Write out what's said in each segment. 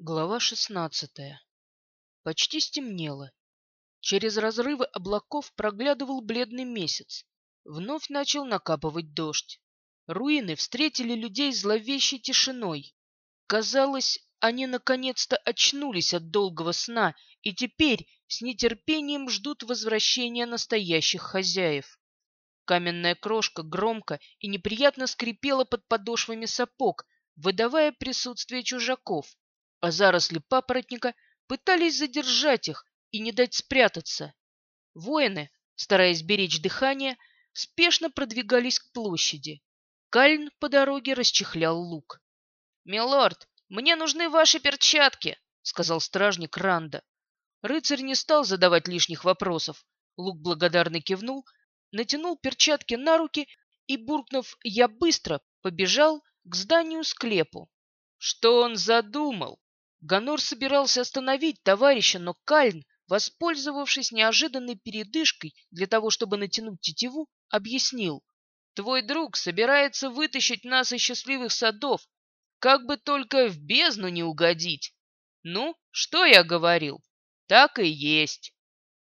Глава шестнадцатая. Почти стемнело. Через разрывы облаков проглядывал бледный месяц. Вновь начал накапывать дождь. Руины встретили людей зловещей тишиной. Казалось, они наконец-то очнулись от долгого сна и теперь с нетерпением ждут возвращения настоящих хозяев. Каменная крошка громко и неприятно скрипела под подошвами сапог, выдавая присутствие чужаков а заросли папоротника пытались задержать их и не дать спрятаться. Воины, стараясь беречь дыхание, спешно продвигались к площади. Кальн по дороге расчехлял лук. «Милорд, мне нужны ваши перчатки!» — сказал стражник Ранда. Рыцарь не стал задавать лишних вопросов. Лук благодарно кивнул, натянул перчатки на руки и, буркнув «я быстро», побежал к зданию-склепу. Что он задумал? Ганор собирался остановить товарища, но Кальн, воспользовавшись неожиданной передышкой для того, чтобы натянуть тетиву, объяснил. «Твой друг собирается вытащить нас из счастливых садов, как бы только в бездну не угодить. Ну, что я говорил? Так и есть.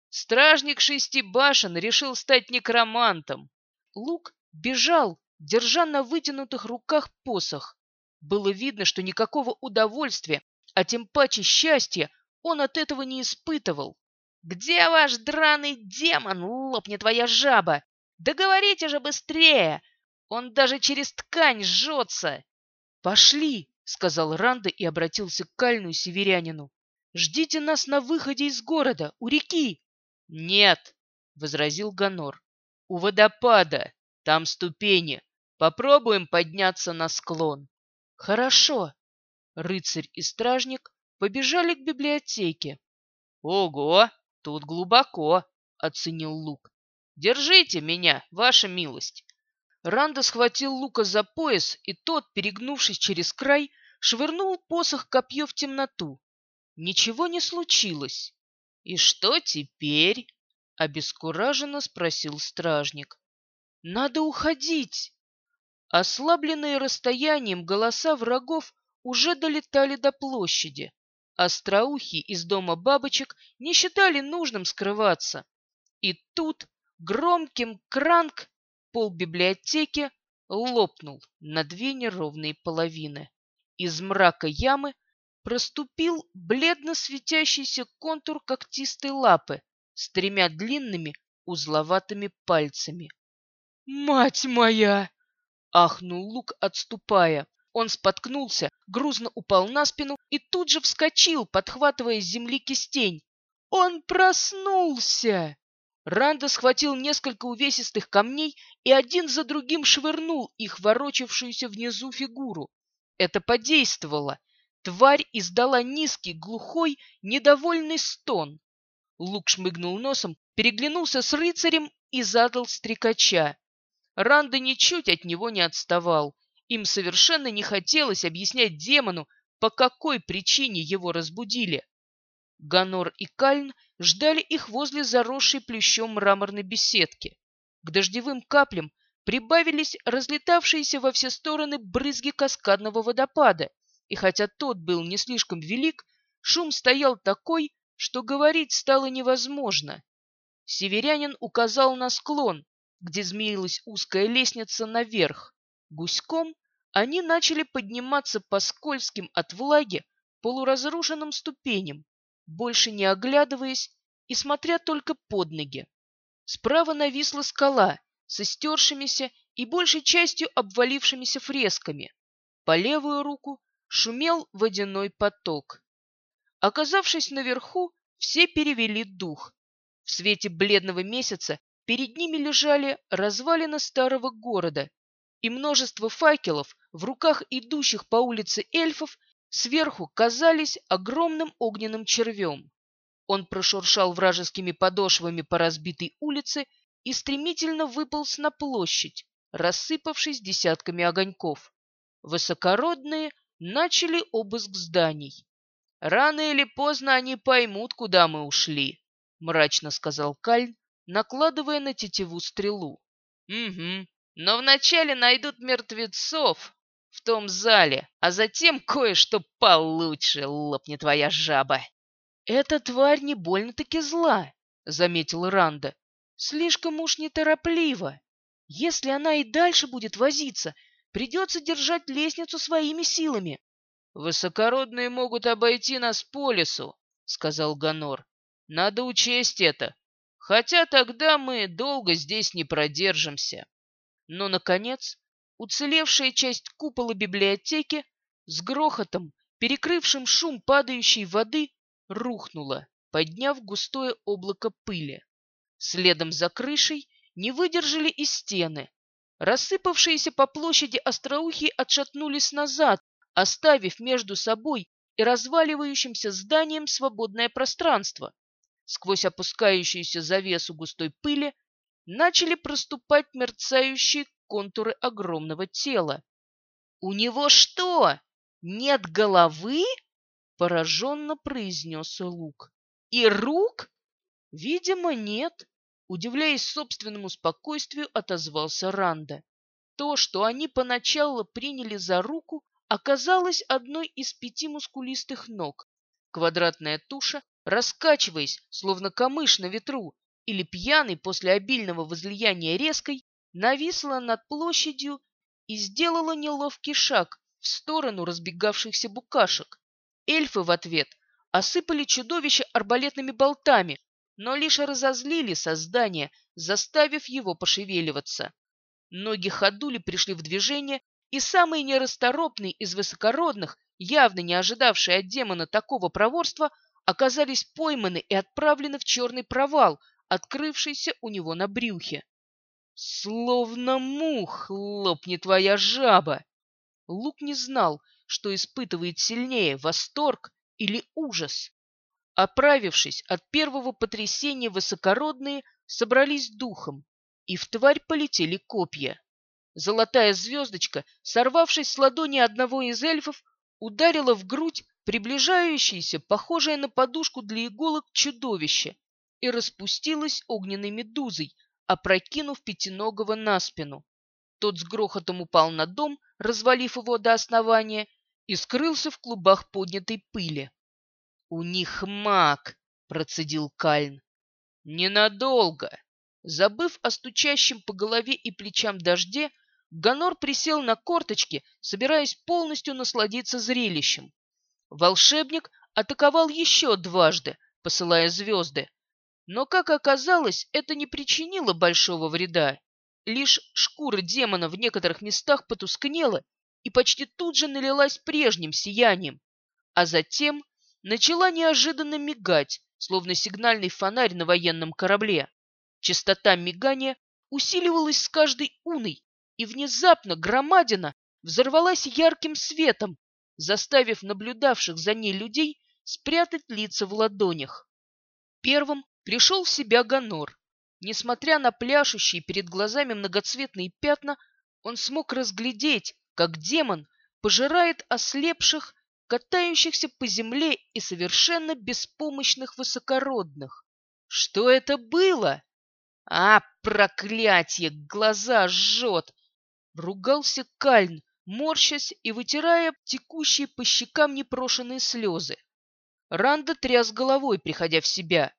Стражник шести башен решил стать некромантом. Лук бежал, держа на вытянутых руках посох. Было видно, что никакого удовольствия а тем паче счастья он от этого не испытывал. «Где ваш драный демон, лопнет твоя жаба? Да говорите же быстрее! Он даже через ткань жжется!» «Пошли!» — сказал Ранда и обратился к Кальну и северянину. «Ждите нас на выходе из города, у реки!» «Нет!» — возразил Ганор. «У водопада, там ступени. Попробуем подняться на склон». «Хорошо!» Рыцарь и стражник побежали к библиотеке. «Ого, тут глубоко!» — оценил Лук. «Держите меня, ваша милость!» Ранда схватил Лука за пояс, и тот, перегнувшись через край, швырнул посох копье в темноту. Ничего не случилось. «И что теперь?» — обескураженно спросил стражник. «Надо уходить!» Ослабленные расстоянием голоса врагов уже долетали до площади. Остроухи из дома бабочек не считали нужным скрываться. И тут громким кранк пол библиотеки лопнул на две неровные половины. Из мрака ямы проступил бледно светящийся контур когтистой лапы с тремя длинными узловатыми пальцами. «Мать моя!» — ахнул Лук, отступая. Он споткнулся, грузно упал на спину и тут же вскочил, подхватывая с земли кистень. Он проснулся! Ранда схватил несколько увесистых камней и один за другим швырнул их ворочавшуюся внизу фигуру. Это подействовало. Тварь издала низкий, глухой, недовольный стон. Лук шмыгнул носом, переглянулся с рыцарем и задал стрекача. Ранда ничуть от него не отставал. Им совершенно не хотелось объяснять демону, по какой причине его разбудили. Ганор и Кальн ждали их возле заросшей плющом мраморной беседки. К дождевым каплям прибавились разлетавшиеся во все стороны брызги каскадного водопада, и хотя тот был не слишком велик, шум стоял такой, что говорить стало невозможно. Северянин указал на склон, где змеилась узкая лестница наверх. Гуськом они начали подниматься по скользким от влаги полуразрушенным ступеням, больше не оглядываясь и смотря только под ноги. Справа нависла скала со стершимися и большей частью обвалившимися фресками. По левую руку шумел водяной поток. Оказавшись наверху, все перевели дух. В свете бледного месяца перед ними лежали развалины старого города и множество факелов в руках идущих по улице эльфов сверху казались огромным огненным червем. Он прошуршал вражескими подошвами по разбитой улице и стремительно выполз на площадь, рассыпавшись десятками огоньков. Высокородные начали обыск зданий. «Рано или поздно они поймут, куда мы ушли», — мрачно сказал Кальн, накладывая на тетиву стрелу. «Угу», но вначале найдут мертвецов, в том зале, а затем кое-что получше лопнет твоя жаба. Эта тварь не больно-таки зла, заметил Ранда. Слишком уж неторопливо. Если она и дальше будет возиться, придется держать лестницу своими силами. Высокородные могут обойти нас по лесу, сказал Ганор. Надо учесть это. Хотя тогда мы долго здесь не продержимся. Но, наконец, уцелевшая часть купола библиотеки с грохотом, перекрывшим шум падающей воды, рухнула, подняв густое облако пыли. Следом за крышей не выдержали и стены. Рассыпавшиеся по площади остроухи отшатнулись назад, оставив между собой и разваливающимся зданием свободное пространство. Сквозь опускающуюся завесу густой пыли начали проступать мерцающие контуры огромного тела. «У него что, нет головы?» — пораженно произнес Лук. «И рук?» «Видимо, нет», — удивляясь собственному спокойствию, отозвался Ранда. То, что они поначалу приняли за руку, оказалось одной из пяти мускулистых ног. Квадратная туша, раскачиваясь, словно камыш на ветру, или пьяный после обильного возлияния резкой, нависла над площадью и сделала неловкий шаг в сторону разбегавшихся букашек. Эльфы в ответ осыпали чудовище арбалетными болтами, но лишь разозлили создание, заставив его пошевеливаться. Ноги ходули пришли в движение, и самый нерасторопный из высокородных, явно не ожидавший от демона такого проворства, оказались пойманы и отправлены в черный провал, открывшийся у него на брюхе. Словно мух лопнет твоя жаба. Лук не знал, что испытывает сильнее восторг или ужас. Оправившись от первого потрясения, высокородные собрались духом, и в тварь полетели копья. Золотая звездочка, сорвавшись с ладони одного из эльфов, ударила в грудь приближающееся, похожее на подушку для иголок, чудовище и распустилась огненной медузой, опрокинув пятиногого на спину. Тот с грохотом упал на дом, развалив его до основания, и скрылся в клубах поднятой пыли. — У них маг! — процедил Кальн. — Ненадолго! Забыв о стучащем по голове и плечам дожде, Ганор присел на корточки, собираясь полностью насладиться зрелищем. Волшебник атаковал еще дважды, посылая звезды, но, как оказалось, это не причинило большого вреда. Лишь шкура демона в некоторых местах потускнела и почти тут же налилась прежним сиянием, а затем начала неожиданно мигать, словно сигнальный фонарь на военном корабле. Частота мигания усиливалась с каждой уной, и внезапно громадина взорвалась ярким светом, заставив наблюдавших за ней людей спрятать лица в ладонях. Первым Пришел в себя Ганор. Несмотря на пляшущие перед глазами многоцветные пятна, он смог разглядеть, как демон пожирает ослепших, катающихся по земле и совершенно беспомощных высокородных. Что это было? А, проклятие, глаза жжет! Ругался Кальн, морщась и вытирая текущие по щекам непрошенные слезы. Ранда тряс головой, приходя в себя.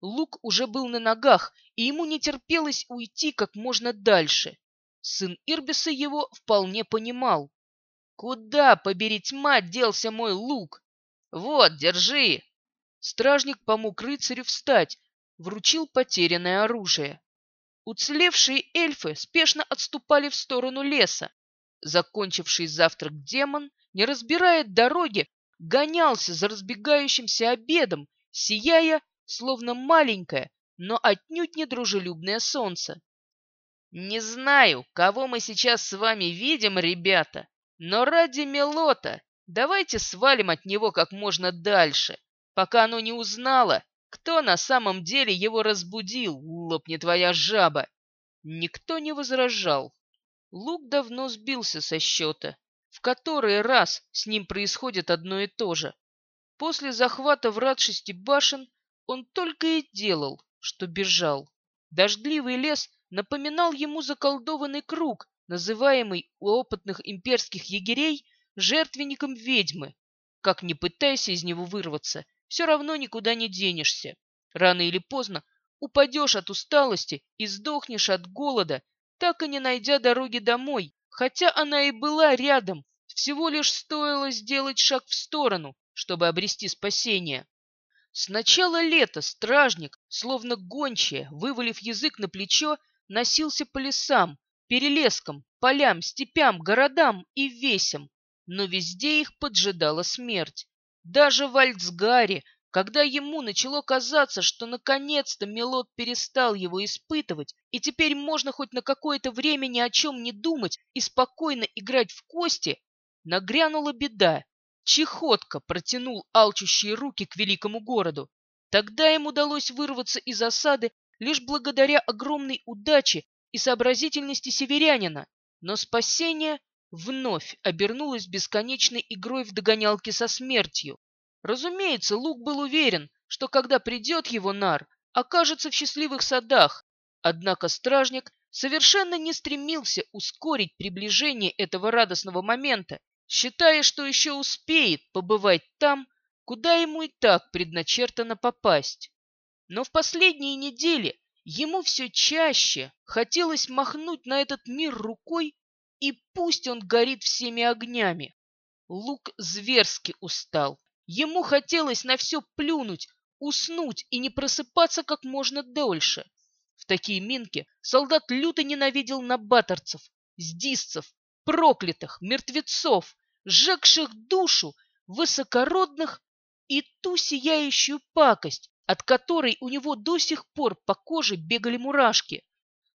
Лук уже был на ногах, и ему не терпелось уйти как можно дальше. Сын Ирбиса его вполне понимал. «Куда, побери тьма, делся мой лук? Вот, держи!» Стражник помог рыцарю встать, вручил потерянное оружие. Уцелевшие эльфы спешно отступали в сторону леса. Закончивший завтрак демон, не разбирая дороги, гонялся за разбегающимся обедом, сияя словно маленькое, но отнюдь не дружелюбное солнце. Не знаю, кого мы сейчас с вами видим, ребята, но ради Мелота давайте свалим от него как можно дальше, пока оно не узнало, кто на самом деле его разбудил, лопни твоя жаба. Никто не возражал. Лук давно сбился со счета. В который раз с ним происходит одно и то же. После захвата врат шести башен он только и делал, что бежал. Дождливый лес напоминал ему заколдованный круг, называемый у опытных имперских егерей жертвенником ведьмы. Как ни пытайся из него вырваться, все равно никуда не денешься. Рано или поздно упадешь от усталости и сдохнешь от голода, так и не найдя дороги домой, хотя она и была рядом, всего лишь стоило сделать шаг в сторону, чтобы обрести спасение. С начала лета стражник, словно гончая, вывалив язык на плечо, носился по лесам, перелескам, полям, степям, городам и весям, но везде их поджидала смерть. Даже в Альцгаре, когда ему начало казаться, что наконец-то Мелот перестал его испытывать, и теперь можно хоть на какое-то время ни о чем не думать и спокойно играть в кости, нагрянула беда. Чехотка протянул алчущие руки к великому городу. Тогда им удалось вырваться из осады лишь благодаря огромной удаче и сообразительности северянина, но спасение вновь обернулось бесконечной игрой в догонялки со смертью. Разумеется, Лук был уверен, что когда придет его нар, окажется в счастливых садах, однако стражник совершенно не стремился ускорить приближение этого радостного момента, считая, что еще успеет побывать там, куда ему и так предначертано попасть. Но в последние недели ему все чаще хотелось махнуть на этот мир рукой, и пусть он горит всеми огнями. Лук зверски устал. Ему хотелось на все плюнуть, уснуть и не просыпаться как можно дольше. В такие минки солдат люто ненавидел набаторцев, сдисцев, проклятых, мертвецов, сжегших душу, высокородных и ту сияющую пакость, от которой у него до сих пор по коже бегали мурашки.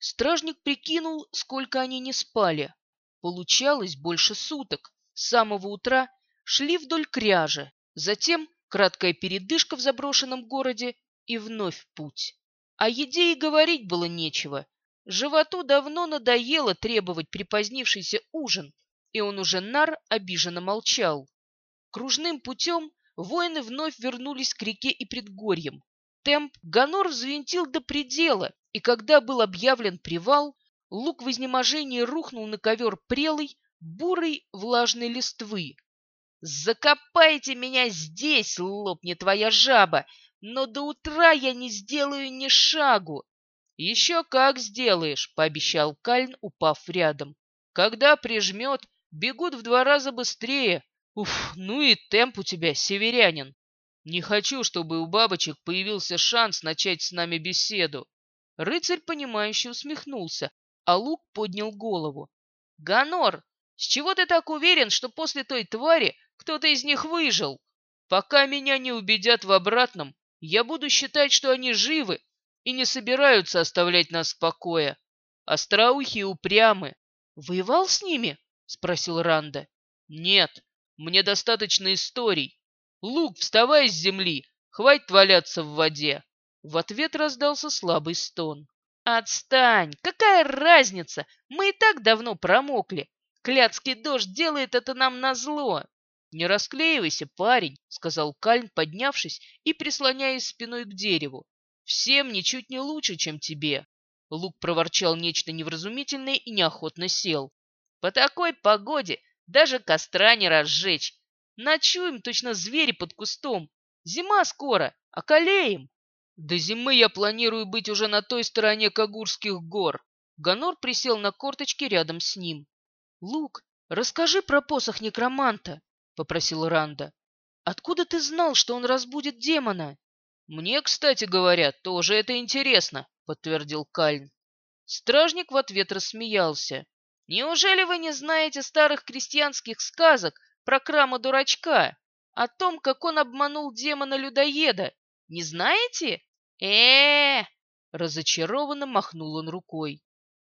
Стражник прикинул, сколько они не спали. Получалось больше суток. С самого утра шли вдоль кряжа, затем краткая передышка в заброшенном городе и вновь путь. О еде и говорить было нечего. Животу давно надоело требовать припозднившийся ужин, и он уже нар обиженно молчал. Кружным путем воины вновь вернулись к реке и предгорьям. Темп Ганор взвинтил до предела, и когда был объявлен привал, лук в изнеможении рухнул на ковер прелой, бурой, влажной листвы. «Закопайте меня здесь, лопни твоя жаба, но до утра я не сделаю ни шагу!» «Еще как сделаешь!» — пообещал Кальн, упав рядом. «Когда прижмет, бегут в два раза быстрее, Уф, ну и темп у тебя, северянин. Не хочу, чтобы у бабочек появился шанс начать с нами беседу. Рыцарь, понимающе усмехнулся, а Лук поднял голову. Ганор, с чего ты так уверен, что после той твари кто-то из них выжил? Пока меня не убедят в обратном, я буду считать, что они живы и не собираются оставлять нас в покое. Остроухие упрямы. Воевал с ними? спросил Ранда. Нет, мне достаточно историй. Лук, вставай с земли, хватит валяться в воде. В ответ раздался слабый стон. Отстань! Какая разница? Мы и так давно промокли. Клятский дождь делает это нам назло. Не расклеивайся, парень, сказал Кальн, поднявшись и прислоняясь спиной к дереву. Всем ничуть не лучше, чем тебе. Лук проворчал нечто невразумительное и неохотно сел. По такой погоде даже костра не разжечь. Ночуем точно звери под кустом. Зима скоро, околеем. До зимы я планирую быть уже на той стороне Кагурских гор. Ганор присел на корточки рядом с ним. Лук, расскажи про посох некроманта, попросил Ранда. Откуда ты знал, что он разбудит демона? Мне, кстати говоря, тоже это интересно, подтвердил Кальн. Стражник в ответ рассмеялся. Неужели вы не знаете старых крестьянских сказок про Крама-дурачка? О том, как он обманул демона-людоеда? Не знаете? э, -э, Разочарованно махнул он рукой.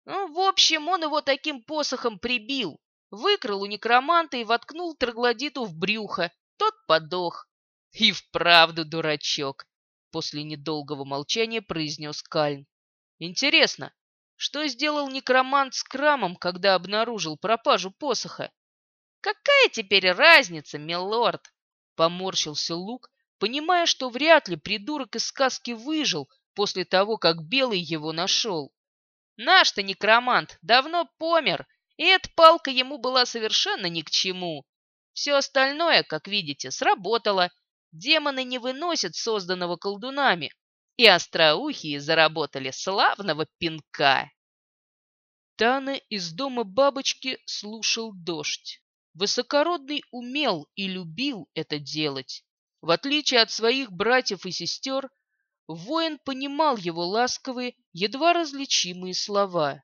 Ну, в общем, он его таким посохом прибил. Выкрал у некроманта и воткнул троглодиту в брюхо. Тот подох. И вправду дурачок. После недолгого молчания произнес Кальн. Интересно, что сделал некромант с Крамом, когда обнаружил пропажу посоха? «Какая теперь разница, милорд?» Поморщился Лук, понимая, что вряд ли придурок из сказки выжил после того, как Белый его нашел. «Наш-то некромант давно помер, И эта палка ему была совершенно ни к чему. Все остальное, как видите, сработало. Демоны не выносят созданного колдунами, и остроухие заработали славного пинка. Тана из дома бабочки слушал дождь. Высокородный умел и любил это делать. В отличие от своих братьев и сестер, воин понимал его ласковые, едва различимые слова.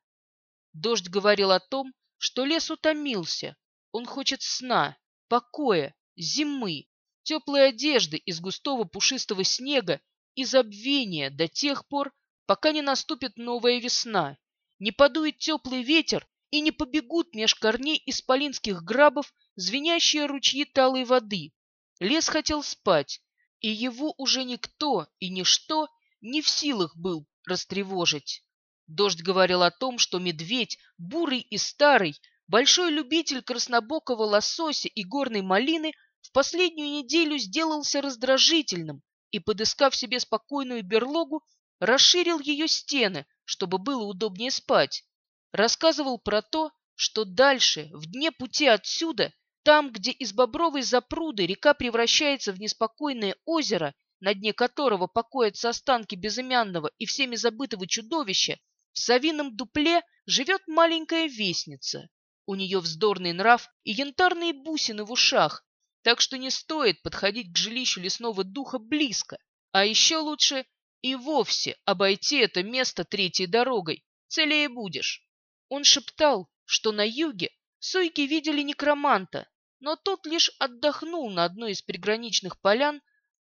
Дождь говорил о том, что лес утомился, он хочет сна, покоя, зимы, теплой одежды из густого пушистого снега и забвения до тех пор, пока не наступит новая весна, не подует теплый ветер и не побегут меж корней исполинских грабов звенящие ручьи талой воды. Лес хотел спать, и его уже никто и ничто не в силах был растревожить. Дождь говорил о том, что медведь, бурый и старый, большой любитель краснобокого лосося и горной малины, в последнюю неделю сделался раздражительным и, подыскав себе спокойную берлогу, расширил ее стены, чтобы было удобнее спать рассказывал про то, что дальше, в дне пути отсюда, там, где из Бобровой запруды река превращается в неспокойное озеро, на дне которого покоятся останки безымянного и всеми забытого чудовища, в совином дупле живет маленькая вестница. У нее вздорный нрав и янтарные бусины в ушах, так что не стоит подходить к жилищу лесного духа близко, а еще лучше и вовсе обойти это место третьей дорогой, целее будешь. Он шептал, что на юге сойки видели некроманта, но тот лишь отдохнул на одной из приграничных полян,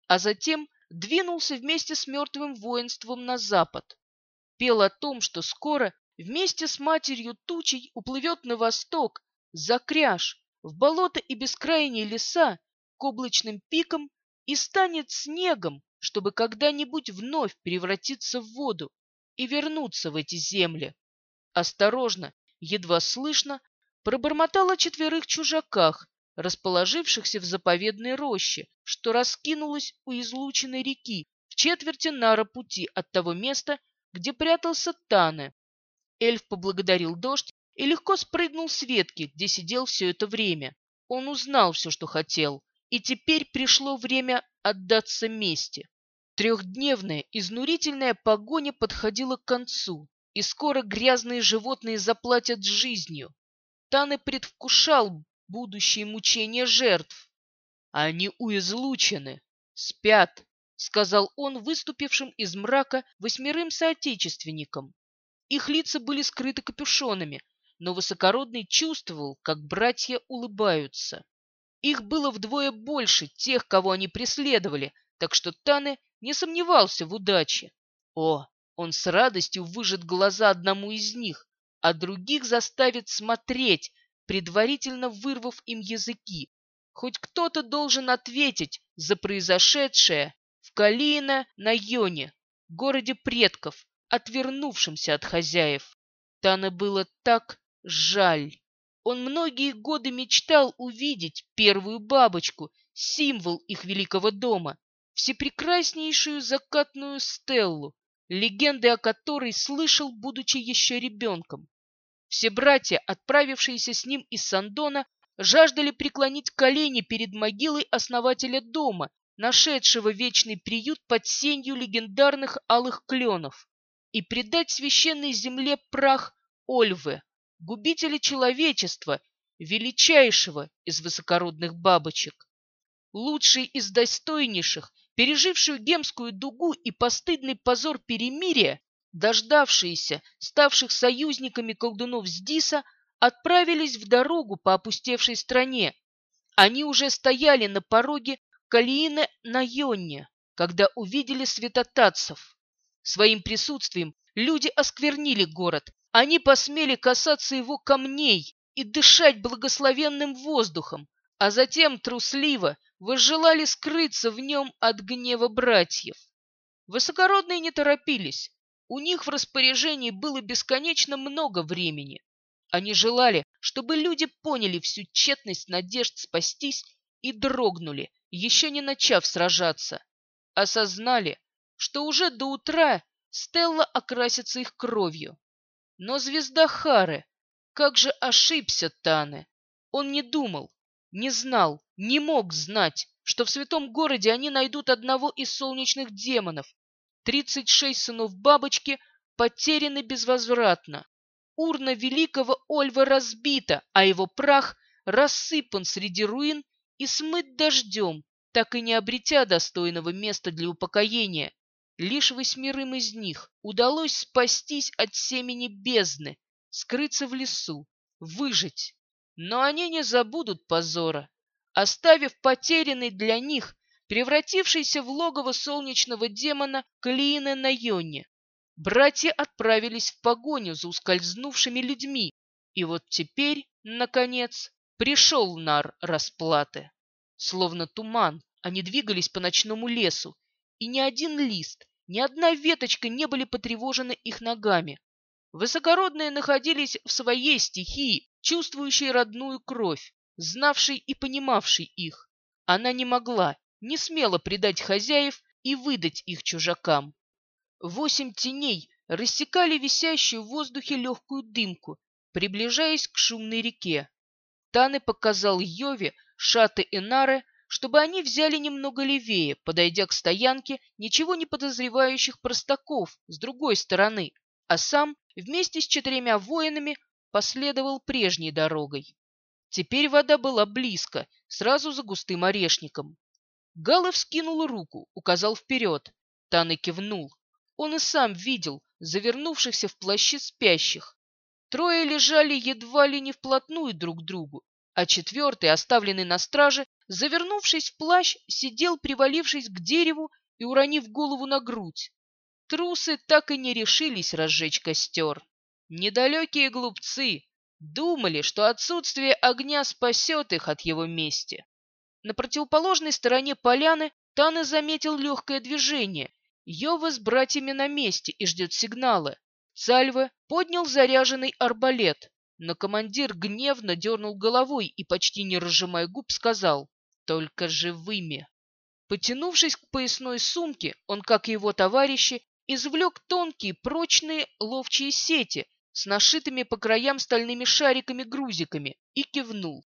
а затем двинулся вместе с мертвым воинством на запад. Пел о том, что скоро вместе с матерью тучей уплывет на восток, за кряж, в болото и бескрайние леса, к облачным пикам и станет снегом, чтобы когда-нибудь вновь превратиться в воду и вернуться в эти земли осторожно, едва слышно, пробормотал четверых чужаках, расположившихся в заповедной роще, что раскинулась у излученной реки в четверти нара пути от того места, где прятался Тане. Эльф поблагодарил дождь и легко спрыгнул с ветки, где сидел все это время. Он узнал все, что хотел, и теперь пришло время отдаться мести. Трехдневная изнурительная погоня подходила к концу и скоро грязные животные заплатят жизнью. Таны предвкушал будущие мучения жертв. Они уизлучены, спят, сказал он выступившим из мрака восьмерым соотечественникам. Их лица были скрыты капюшонами, но высокородный чувствовал, как братья улыбаются. Их было вдвое больше тех, кого они преследовали, так что Таны не сомневался в удаче. О, он с радостью выжет глаза одному из них, а других заставит смотреть, предварительно вырвав им языки. Хоть кто-то должен ответить за произошедшее в Калиина на Йоне, городе предков, отвернувшимся от хозяев. Тана было так жаль. Он многие годы мечтал увидеть первую бабочку, символ их великого дома, всепрекраснейшую закатную стеллу, легенды о которой слышал, будучи еще ребенком. Все братья, отправившиеся с ним из Сандона, жаждали преклонить колени перед могилой основателя дома, нашедшего вечный приют под сенью легендарных алых кленов, и предать священной земле прах Ольвы, губителя человечества, величайшего из высокородных бабочек. Лучший из достойнейших пережившую Гемскую дугу и постыдный позор перемирия, дождавшиеся, ставших союзниками колдунов с Диса, отправились в дорогу по опустевшей стране. Они уже стояли на пороге Калиина на Йонне, когда увидели святотатцев. Своим присутствием люди осквернили город, они посмели касаться его камней и дышать благословенным воздухом, а затем трусливо возжелали скрыться в нем от гнева братьев. Высокородные не торопились. У них в распоряжении было бесконечно много времени. Они желали, чтобы люди поняли всю тщетность надежд спастись и дрогнули, еще не начав сражаться. Осознали, что уже до утра Стелла окрасится их кровью. Но звезда Хары, Как же ошибся Тане! Он не думал, не знал, не мог знать, что в святом городе они найдут одного из солнечных демонов. Тридцать шесть сынов бабочки потеряны безвозвратно. Урна великого Ольва разбита, а его прах рассыпан среди руин и смыт дождем, так и не обретя достойного места для упокоения. Лишь восьмерым из них удалось спастись от семени бездны, скрыться в лесу, выжить. Но они не забудут позора, оставив потерянный для них, превратившийся в логово солнечного демона Клиина на Йоне. Братья отправились в погоню за ускользнувшими людьми, и вот теперь, наконец, пришел нар расплаты. Словно туман, они двигались по ночному лесу, и ни один лист, ни одна веточка не были потревожены их ногами. Высокородные находились в своей стихии, чувствующей родную кровь, знавшей и понимавшей их. Она не могла, не смела предать хозяев и выдать их чужакам. Восемь теней рассекали висящую в воздухе легкую дымку, приближаясь к шумной реке. Таны показал Йове, Шаты и Нары, чтобы они взяли немного левее, подойдя к стоянке ничего не подозревающих простаков с другой стороны, а сам вместе с четырьмя воинами последовал прежней дорогой. Теперь вода была близко, сразу за густым орешником. Галов скинул руку, указал вперед. Таны кивнул. Он и сам видел завернувшихся в плащи спящих. Трое лежали едва ли не вплотную друг к другу, а четвертый, оставленный на страже, завернувшись в плащ, сидел, привалившись к дереву и уронив голову на грудь. Трусы так и не решились разжечь костер. Недалекие глупцы думали, что отсутствие огня спасет их от его мести. На противоположной стороне поляны Таны заметил легкое движение, Йова с братьями на месте и ждет сигнала. Сальве поднял заряженный арбалет, но командир гневно дернул головой и, почти не разжимая губ, сказал «Только живыми». Потянувшись к поясной сумке, он, как и его товарищи, извлек тонкие, прочные ловчие сети с нашитыми по краям стальными шариками-грузиками и кивнул.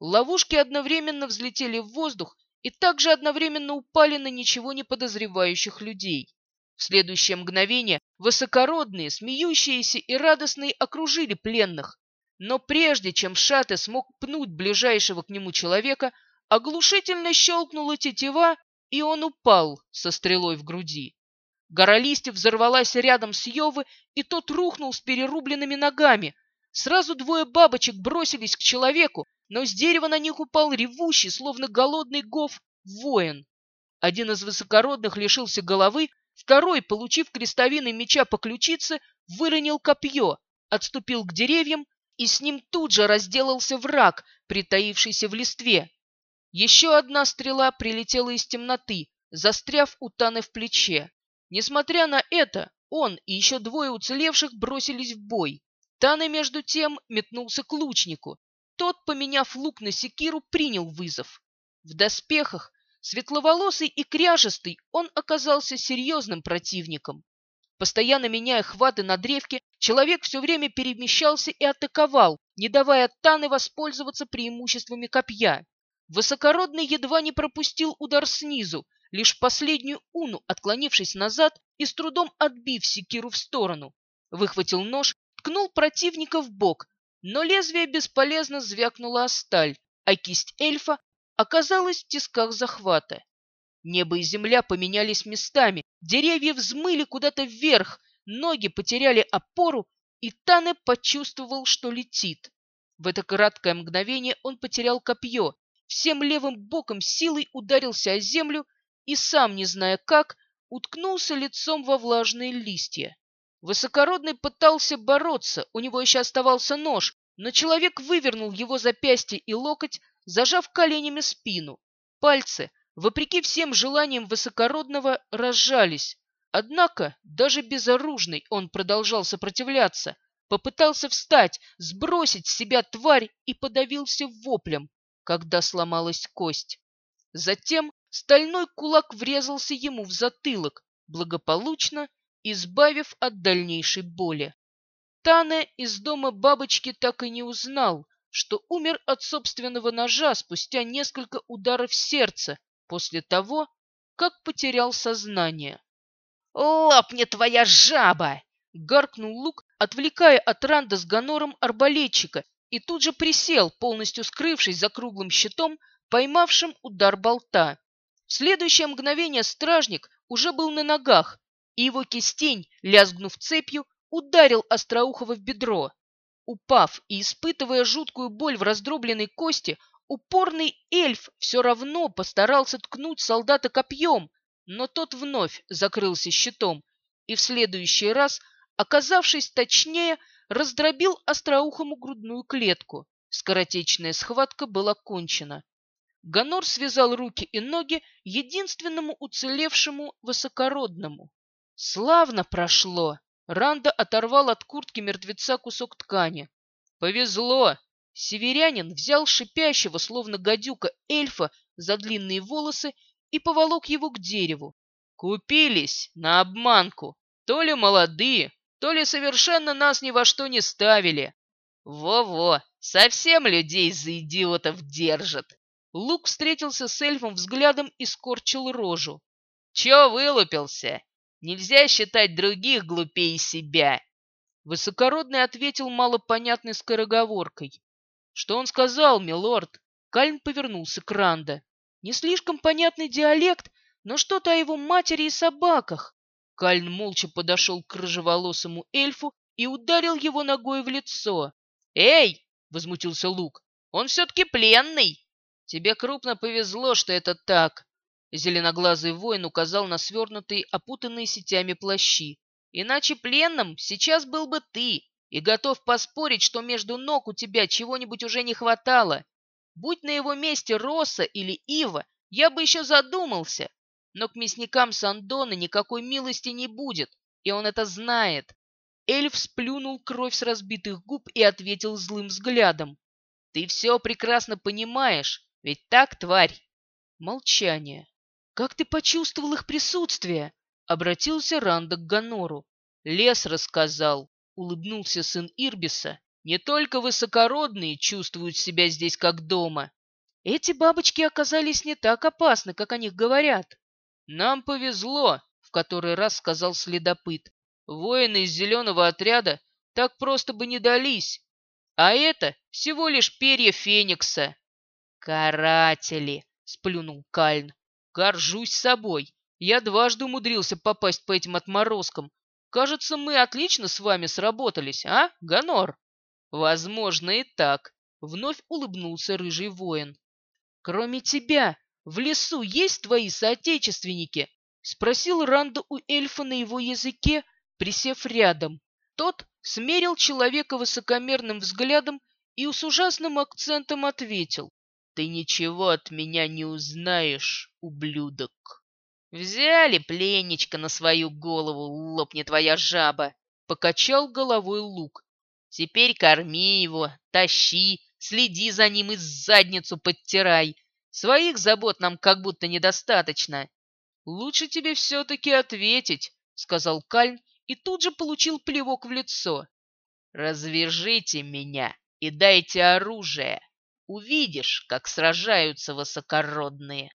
Ловушки одновременно взлетели в воздух и также одновременно упали на ничего не подозревающих людей. В следующее мгновение высокородные, смеющиеся и радостные окружили пленных. Но прежде чем Шате смог пнуть ближайшего к нему человека, оглушительно щелкнула тетива, и он упал со стрелой в груди. Гора листьев взорвалась рядом с Йовы, и тот рухнул с перерубленными ногами. Сразу двое бабочек бросились к человеку, но с дерева на них упал ревущий, словно голодный гов, воин. Один из высокородных лишился головы, второй, получив крестовиной меча по ключице, выронил копье, отступил к деревьям, и с ним тут же разделался враг, притаившийся в листве. Еще одна стрела прилетела из темноты, застряв у Таны в плече. Несмотря на это, он и еще двое уцелевших бросились в бой. Тана, между тем, метнулся к лучнику, тот, поменяв лук на секиру, принял вызов. В доспехах, светловолосый и кряжестый, он оказался серьезным противником. Постоянно меняя хваты на древке, человек все время перемещался и атаковал, не давая Таны воспользоваться преимуществами копья. Высокородный едва не пропустил удар снизу, лишь последнюю уну, отклонившись назад и с трудом отбив секиру в сторону. Выхватил нож, ткнул противника в бок, но лезвие бесполезно звякнуло о сталь, а кисть эльфа оказалась в тисках захвата. Небо и земля поменялись местами, деревья взмыли куда-то вверх, ноги потеряли опору, и Тане почувствовал, что летит. В это краткое мгновение он потерял копье, всем левым боком силой ударился о землю и, сам не зная как, уткнулся лицом во влажные листья. Высокородный пытался бороться, у него еще оставался нож, но человек вывернул его запястье и локоть, зажав коленями спину. Пальцы, вопреки всем желаниям высокородного, разжались. Однако даже безоружный он продолжал сопротивляться, попытался встать, сбросить с себя тварь и подавился воплем, когда сломалась кость. Затем стальной кулак врезался ему в затылок, благополучно избавив от дальнейшей боли. Тане из дома бабочки так и не узнал, что умер от собственного ножа спустя несколько ударов сердца после того, как потерял сознание. «Лопни твоя жаба!» — гаркнул Лук, отвлекая от Ранда с Ганором арбалетчика, и тут же присел, полностью скрывшись за круглым щитом, поймавшим удар болта. В следующее мгновение стражник уже был на ногах, и его кистень, лязгнув цепью, ударил Остроухова в бедро. Упав и испытывая жуткую боль в раздробленной кости, упорный эльф все равно постарался ткнуть солдата копьем, но тот вновь закрылся щитом и в следующий раз, оказавшись точнее, раздробил остроухому грудную клетку. Скоротечная схватка была кончена. Ганор связал руки и ноги единственному уцелевшему высокородному. Славно прошло! Ранда оторвал от куртки мертвеца кусок ткани. Повезло! Северянин взял шипящего, словно гадюка, эльфа за длинные волосы и поволок его к дереву. Купились на обманку. То ли молодые, то ли совершенно нас ни во что не ставили. Во-во, совсем людей за идиотов держат. Лук встретился с эльфом взглядом и скорчил рожу. Че вылупился? Нельзя считать других глупее себя. Высокородный ответил малопонятной скороговоркой. Что он сказал, милорд? Кальн повернулся к Ранда. Не слишком понятный диалект, но что-то о его матери и собаках. Кальн молча подошел к рыжеволосому эльфу и ударил его ногой в лицо. «Эй!» — возмутился Лук. «Он все-таки пленный!» «Тебе крупно повезло, что это так!» Зеленоглазый воин указал на свернутые, опутанные сетями плащи. «Иначе пленным сейчас был бы ты, и готов поспорить, что между ног у тебя чего-нибудь уже не хватало. Будь на его месте Роса или Ива, я бы еще задумался. Но к мясникам Сандона никакой милости не будет, и он это знает. Эльф сплюнул кровь с разбитых губ и ответил злым взглядом. «Ты все прекрасно понимаешь, ведь так, тварь?» Молчание. «Как ты почувствовал их присутствие?» Обратился Ранда к Ганору. «Лес рассказал», — улыбнулся сын Ирбиса. Не только высокородные чувствуют себя здесь как дома. Эти бабочки оказались не так опасны, как о них говорят. Нам повезло, в который раз сказал следопыт. Воины из зеленого отряда так просто бы не дались. А это всего лишь перья Феникса. Каратели, сплюнул Кальн. Горжусь собой. Я дважды умудрился попасть по этим отморозкам. Кажется, мы отлично с вами сработались, а, Ганор? Возможно и так, вновь улыбнулся рыжий воин. Кроме тебя, в лесу есть твои соотечественники? Спросил Ранда у эльфа на его языке, присев рядом. Тот смерил человека высокомерным взглядом и с ужасным акцентом ответил. Ты ничего от меня не узнаешь, ублюдок. Взяли пленничка на свою голову, лопни твоя жаба. Покачал головой лук. Теперь корми его, тащи, следи за ним и задницу подтирай. Своих забот нам как будто недостаточно. Лучше тебе все-таки ответить, сказал Кальн и тут же получил плевок в лицо. Развяжите меня и дайте оружие. Увидишь, как сражаются высокородные.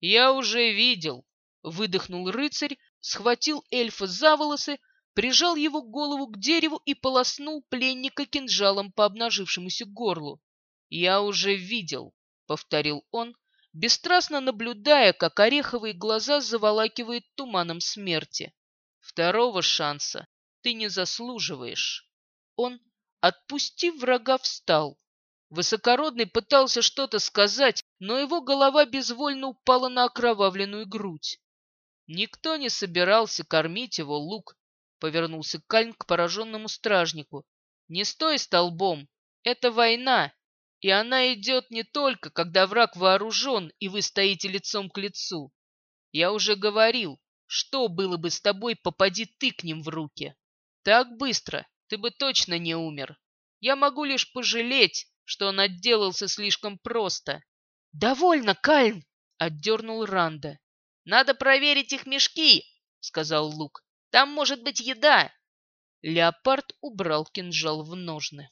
Я уже видел, выдохнул рыцарь, схватил эльфа за волосы, прижал его голову к дереву и полоснул пленника кинжалом по обнажившемуся горлу. «Я уже видел», — повторил он, бесстрастно наблюдая, как ореховые глаза заволакивает туманом смерти. «Второго шанса ты не заслуживаешь». Он, отпустив врага, встал. Высокородный пытался что-то сказать, но его голова безвольно упала на окровавленную грудь. Никто не собирался кормить его лук Повернулся Кальн к пораженному стражнику. «Не стой столбом! Это война! И она идет не только, когда враг вооружен, и вы стоите лицом к лицу. Я уже говорил, что было бы с тобой, попади ты к ним в руки. Так быстро ты бы точно не умер. Я могу лишь пожалеть, что он отделался слишком просто. «Довольно, Кальн!» — отдернул Ранда. «Надо проверить их мешки!» — сказал Лук. Там может быть еда. Леопард убрал кинжал в ножны.